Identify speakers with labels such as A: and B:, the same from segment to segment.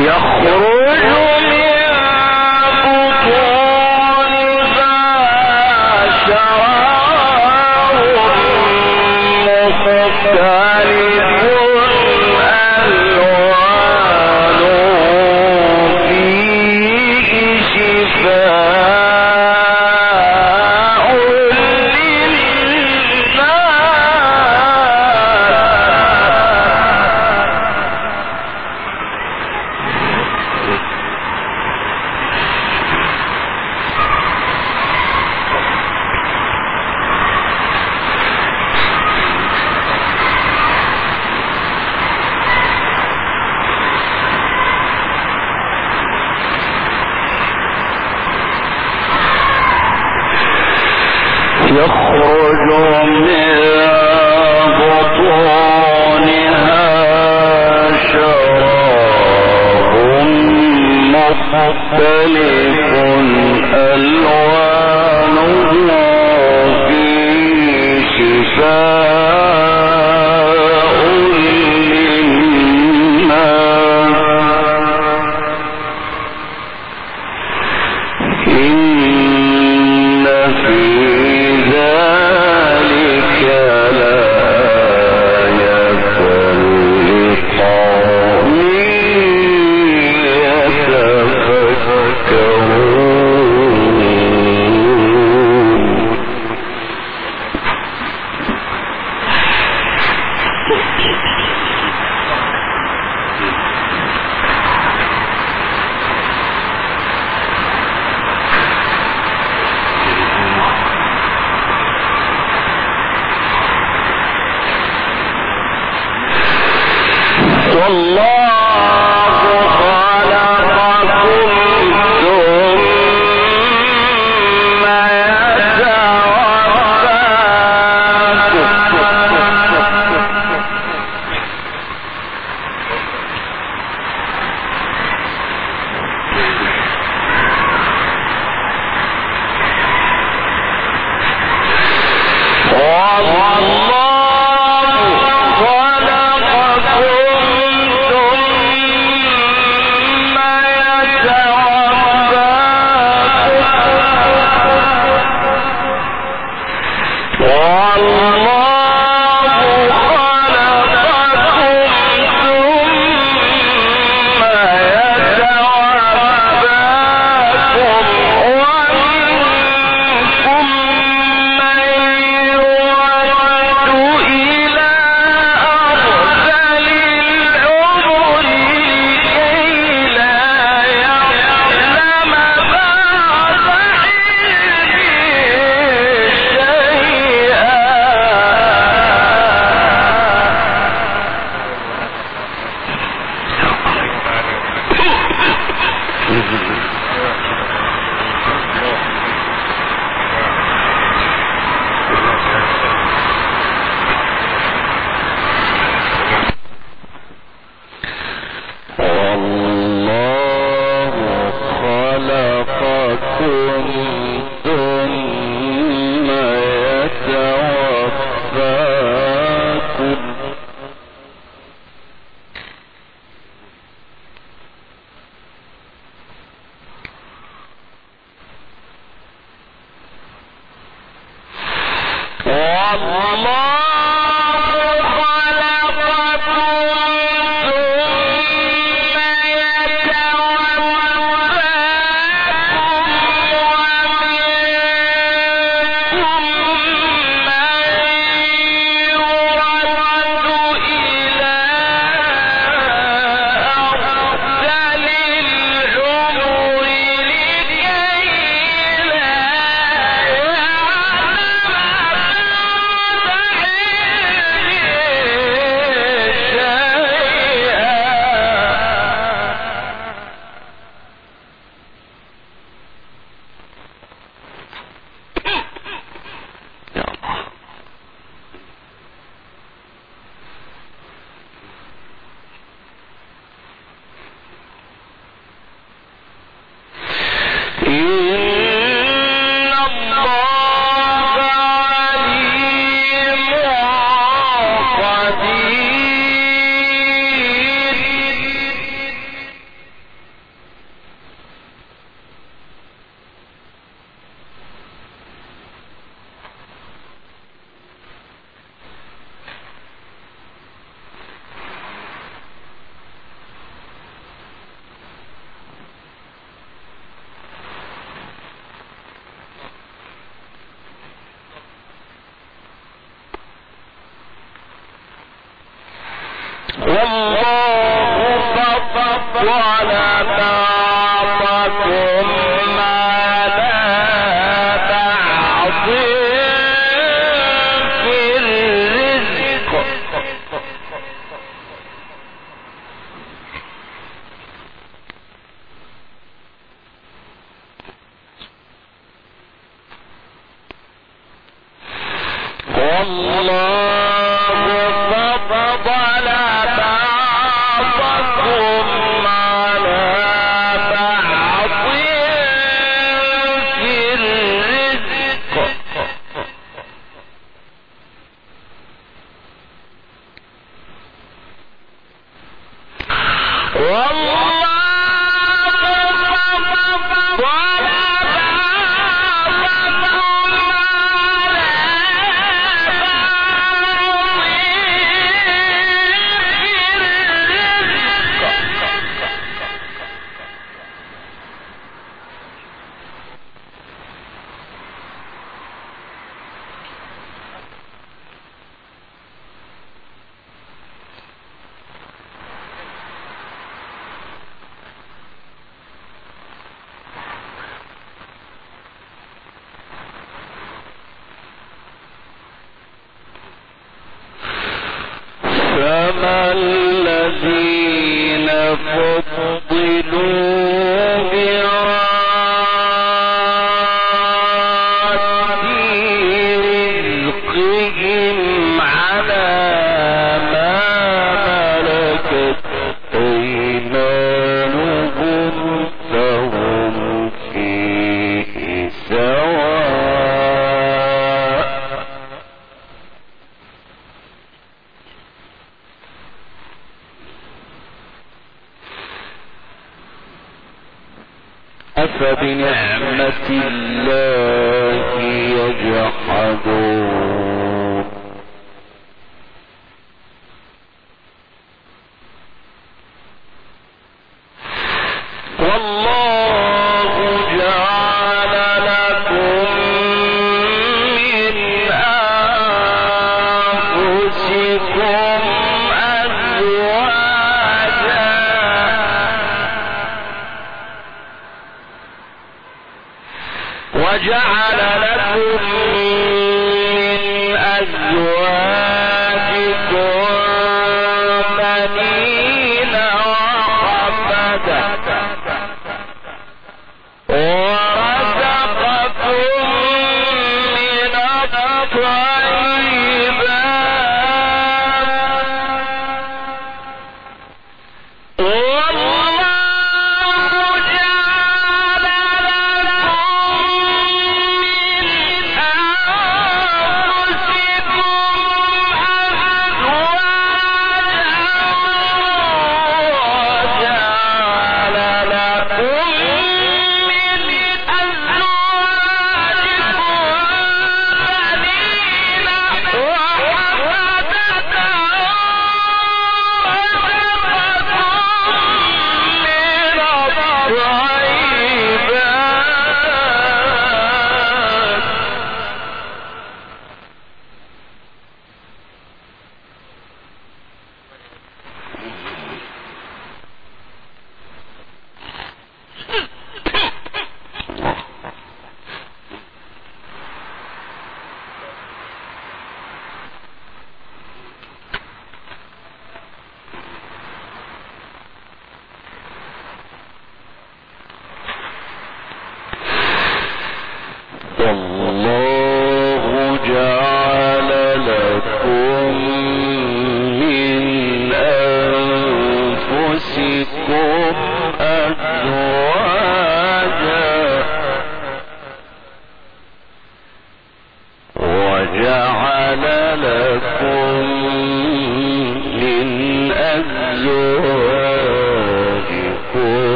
A: والله وجعل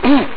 A: mm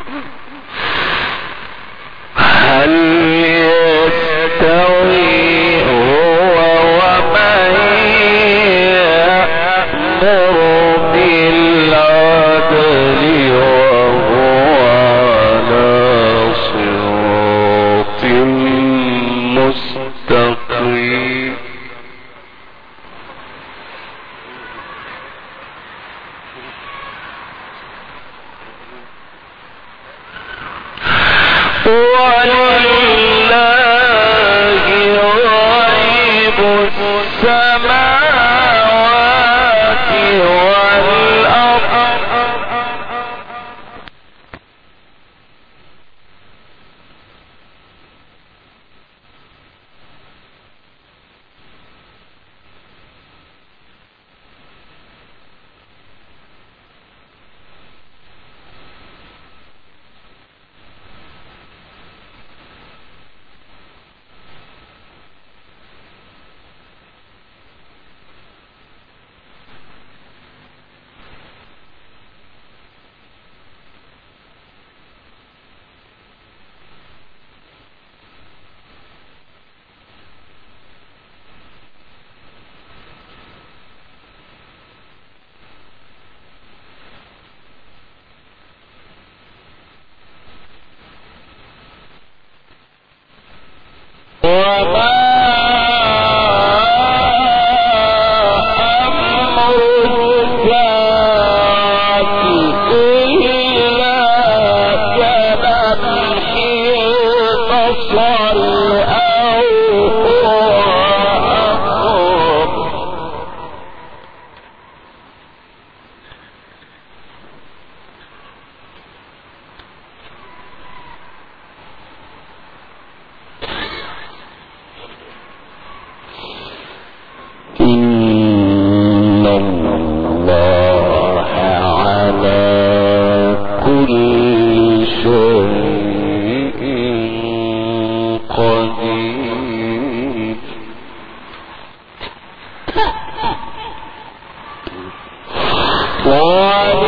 A: ولله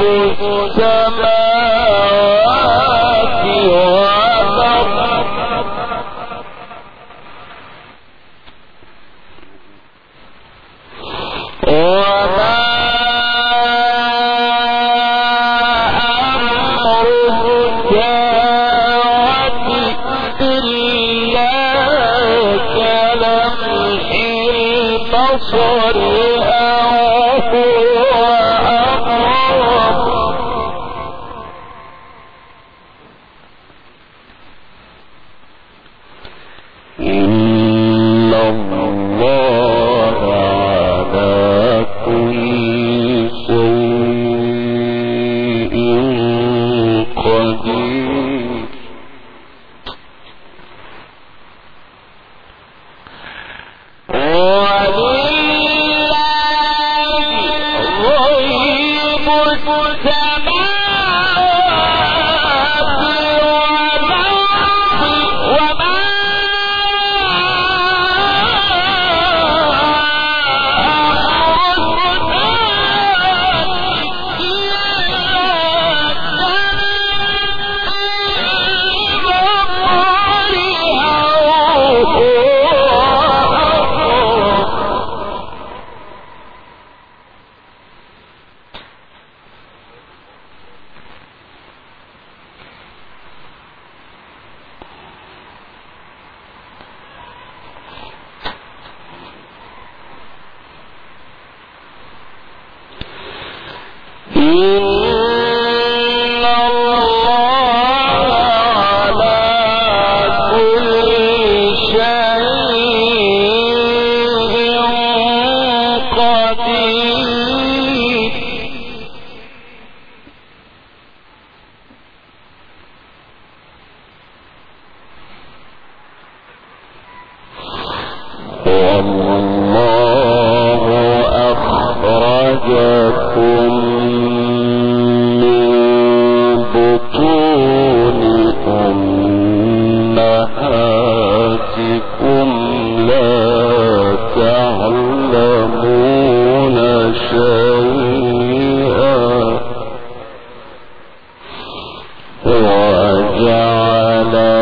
A: غيب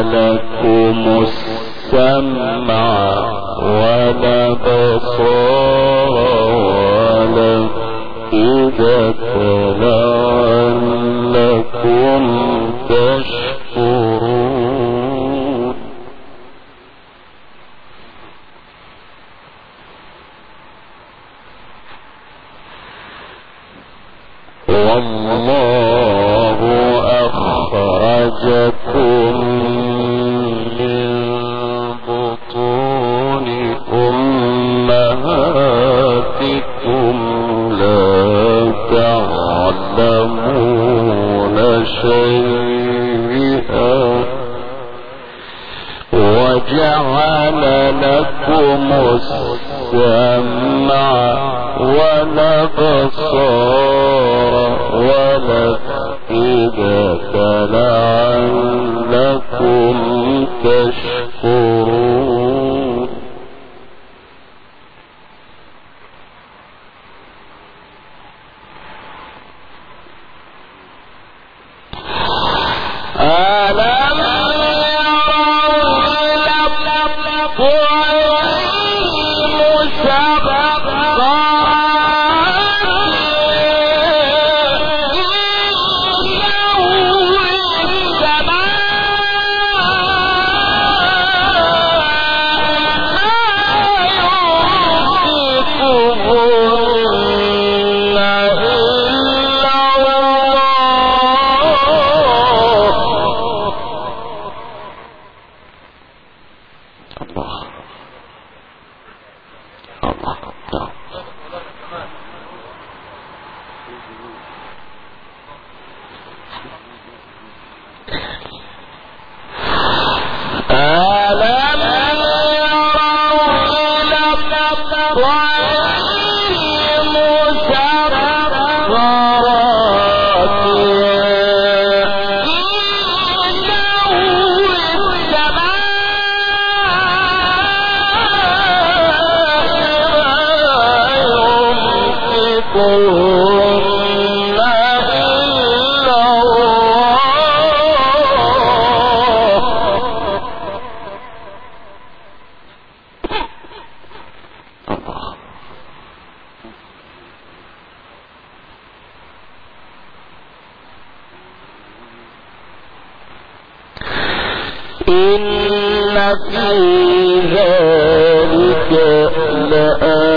A: لكم السمع والأبصار إذا لعنه في ذلك لآيات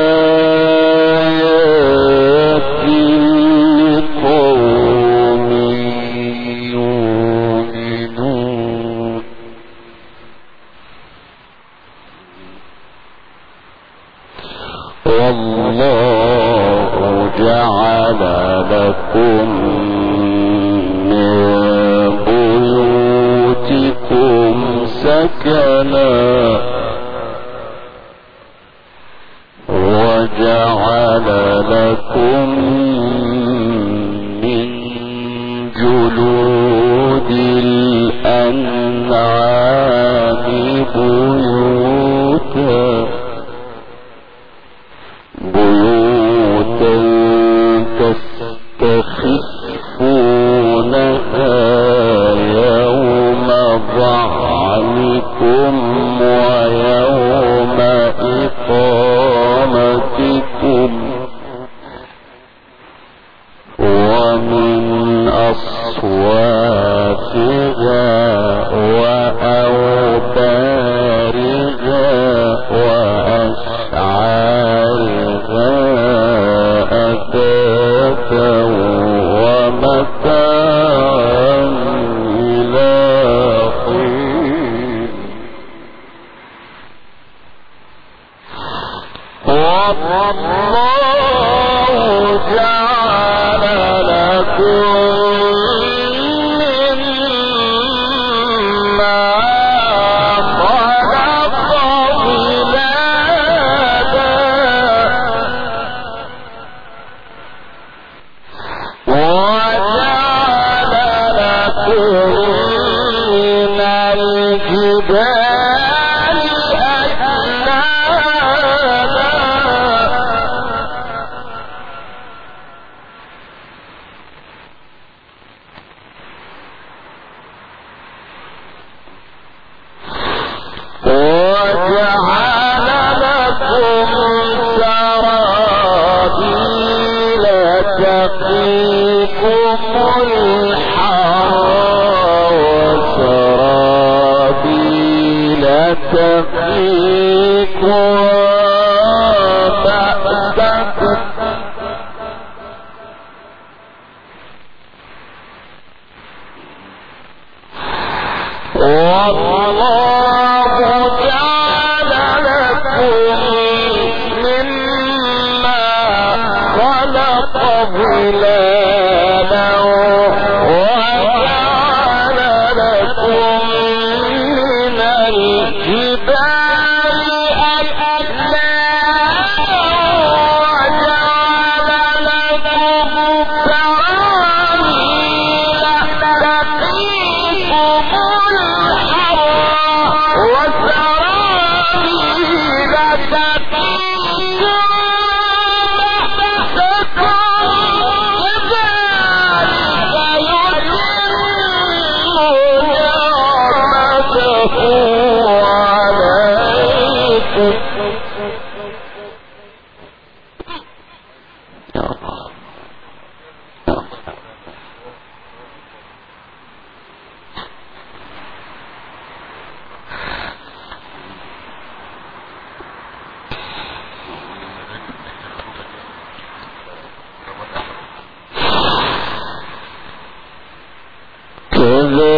A: روز